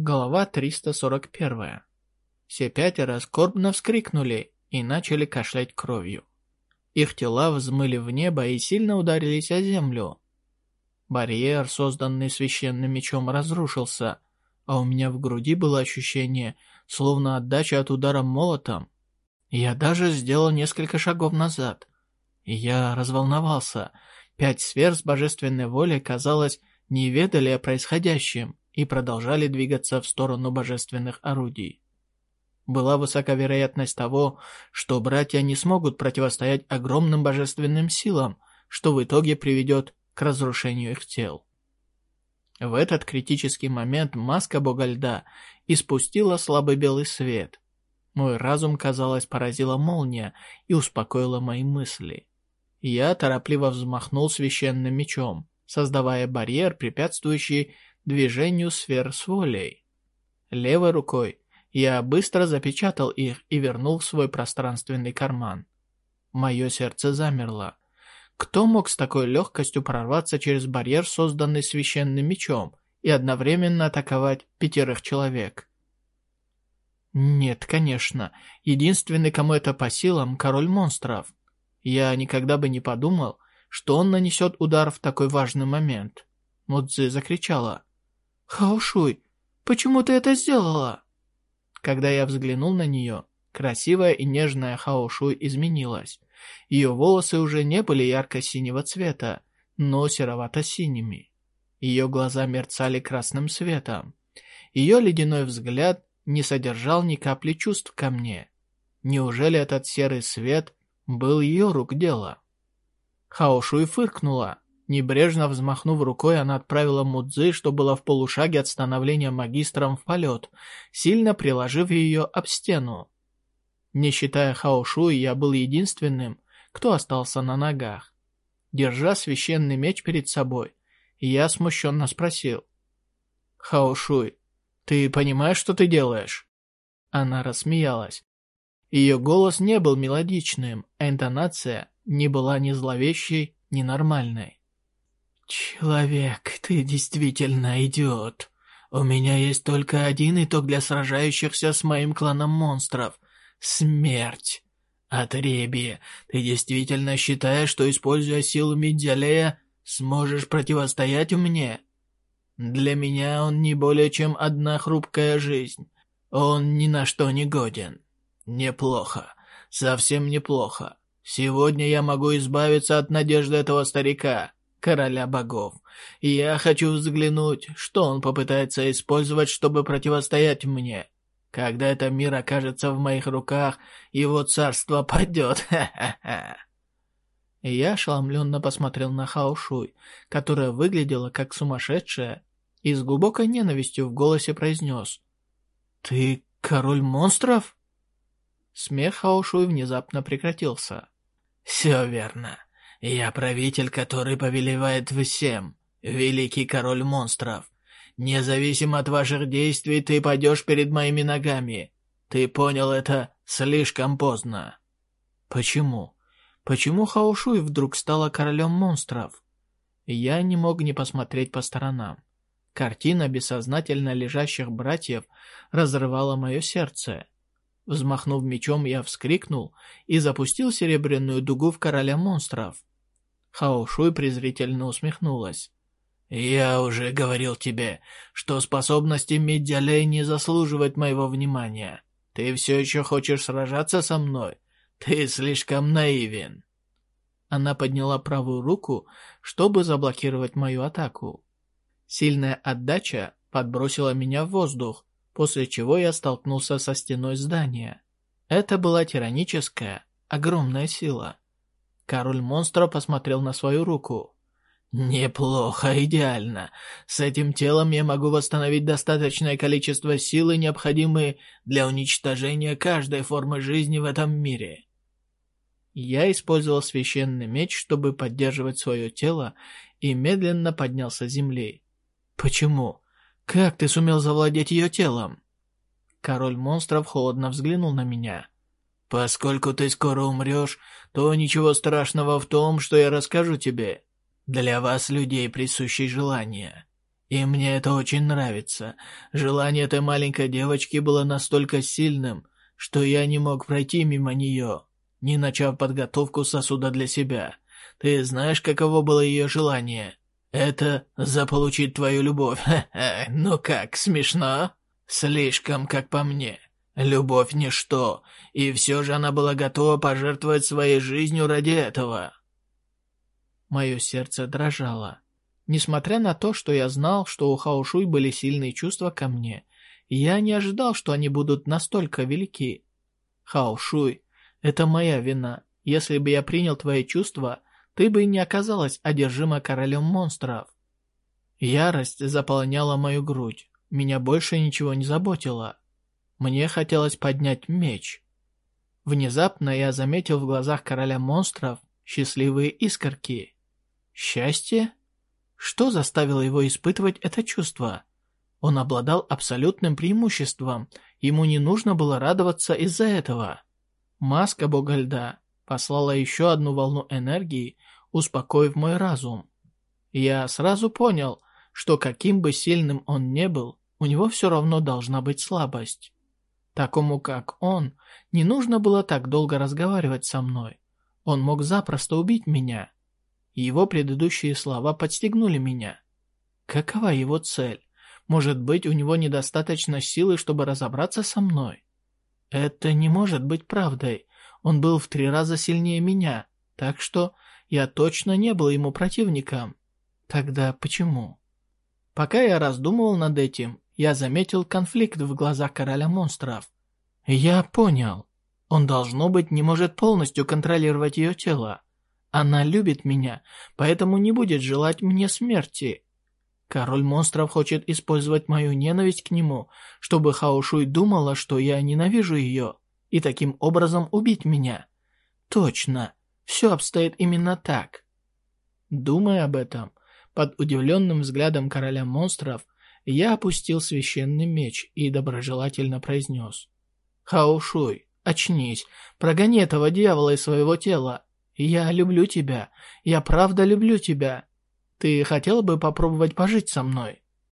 Глава 341. Все пятеро скорбно вскрикнули и начали кашлять кровью. Их тела взмыли в небо и сильно ударились о землю. Барьер, созданный священным мечом, разрушился, а у меня в груди было ощущение, словно отдача от удара молотом. Я даже сделал несколько шагов назад. Я разволновался. Пять сфер с божественной волей, казалось, не ведали о происходящем и продолжали двигаться в сторону божественных орудий. Была высока вероятность того, что братья не смогут противостоять огромным божественным силам, что в итоге приведет к разрушению их тел. В этот критический момент маска бога льда испустила слабый белый свет. Мой разум, казалось, поразила молния и успокоила мои мысли. Я торопливо взмахнул священным мечом, создавая барьер, препятствующий движению сфер с волей. Левой рукой я быстро запечатал их и вернул в свой пространственный карман. Мое сердце замерло. Кто мог с такой легкостью прорваться через барьер, созданный священным мечом, и одновременно атаковать пятерых человек? Нет, конечно. Единственный, кому это по силам, король монстров. Я никогда бы не подумал, что он нанесет удар в такой важный момент. Мудзи закричала. «Хаошуй, почему ты это сделала?» Когда я взглянул на нее, красивая и нежная Хаошуй изменилась. Ее волосы уже не были ярко-синего цвета, но серовато-синими. Ее глаза мерцали красным светом. Ее ледяной взгляд не содержал ни капли чувств ко мне. Неужели этот серый свет был ее рук дело? Хаошуй фыркнула, Небрежно взмахнув рукой, она отправила Мудзи, что была в полушаге от становления магистром, в полет, сильно приложив ее об стену. Не считая Хаошуи, я был единственным, кто остался на ногах. Держа священный меч перед собой, я смущенно спросил. «Хаошуй, ты понимаешь, что ты делаешь?» Она рассмеялась. Ее голос не был мелодичным, а интонация не была ни зловещей, ни нормальной. «Человек, ты действительно идиот. У меня есть только один итог для сражающихся с моим кланом монстров — смерть. Отребье, ты действительно считаешь, что, используя силу Мидзялея, сможешь противостоять мне? Для меня он не более чем одна хрупкая жизнь. Он ни на что не годен. Неплохо, совсем неплохо. Сегодня я могу избавиться от надежды этого старика» короля богов. Я хочу взглянуть, что он попытается использовать, чтобы противостоять мне. Когда этот мир окажется в моих руках, его царство падет. Ха-ха-ха. Я ошеломленно посмотрел на Хаошуй, которая выглядела как сумасшедшая, и с глубокой ненавистью в голосе произнес. «Ты король монстров?» Смех Хаошуй внезапно прекратился. «Все верно. Я правитель, который повелевает всем, великий король монстров. Независимо от ваших действий, ты пойдешь перед моими ногами. Ты понял это слишком поздно. Почему? Почему Хаушуй вдруг стала королем монстров? Я не мог не посмотреть по сторонам. Картина бессознательно лежащих братьев разрывала мое сердце. Взмахнув мечом, я вскрикнул и запустил серебряную дугу в короля монстров. Хао Шуй презрительно усмехнулась. «Я уже говорил тебе, что способности Медиалей не заслуживают моего внимания. Ты все еще хочешь сражаться со мной? Ты слишком наивен». Она подняла правую руку, чтобы заблокировать мою атаку. Сильная отдача подбросила меня в воздух, после чего я столкнулся со стеной здания. Это была тираническая, огромная сила. Король монстра посмотрел на свою руку. «Неплохо, идеально. С этим телом я могу восстановить достаточное количество силы, необходимые для уничтожения каждой формы жизни в этом мире». Я использовал священный меч, чтобы поддерживать свое тело, и медленно поднялся с земли. «Почему? Как ты сумел завладеть ее телом?» Король монстров холодно взглянул на меня. Поскольку ты скоро умрешь, то ничего страшного в том, что я расскажу тебе. Для вас, людей, присущие желания. И мне это очень нравится. Желание этой маленькой девочки было настолько сильным, что я не мог пройти мимо нее, не начав подготовку сосуда для себя. Ты знаешь, каково было ее желание? Это заполучить твою любовь. Ха-ха. Ну как, смешно? Слишком, как по мне. Любовь – ничто, и все же она была готова пожертвовать своей жизнью ради этого. Мое сердце дрожало. Несмотря на то, что я знал, что у Хаошуй были сильные чувства ко мне, я не ожидал, что они будут настолько велики. Хаошуй, это моя вина. Если бы я принял твои чувства, ты бы не оказалась одержима королем монстров. Ярость заполняла мою грудь. Меня больше ничего не заботило. Мне хотелось поднять меч. Внезапно я заметил в глазах короля монстров счастливые искорки. Счастье? Что заставило его испытывать это чувство? Он обладал абсолютным преимуществом, ему не нужно было радоваться из-за этого. Маска бога льда послала еще одну волну энергии, успокоив мой разум. Я сразу понял, что каким бы сильным он не был, у него все равно должна быть слабость. Такому, как он, не нужно было так долго разговаривать со мной. Он мог запросто убить меня. Его предыдущие слова подстегнули меня. Какова его цель? Может быть, у него недостаточно силы, чтобы разобраться со мной? Это не может быть правдой. Он был в три раза сильнее меня, так что я точно не был ему противником. Тогда почему? Пока я раздумывал над этим, я заметил конфликт в глазах короля монстров. Я понял. Он, должно быть, не может полностью контролировать ее тело. Она любит меня, поэтому не будет желать мне смерти. Король монстров хочет использовать мою ненависть к нему, чтобы Хаошуй думала, что я ненавижу ее, и таким образом убить меня. Точно, все обстоит именно так. Думая об этом, под удивленным взглядом короля монстров, я опустил священный меч и доброжелательно произнес. «Хаошуй, очнись, прогони этого дьявола из своего тела. «Я люблю тебя. Я правда люблю тебя. Ты хотел бы попробовать пожить со мной?»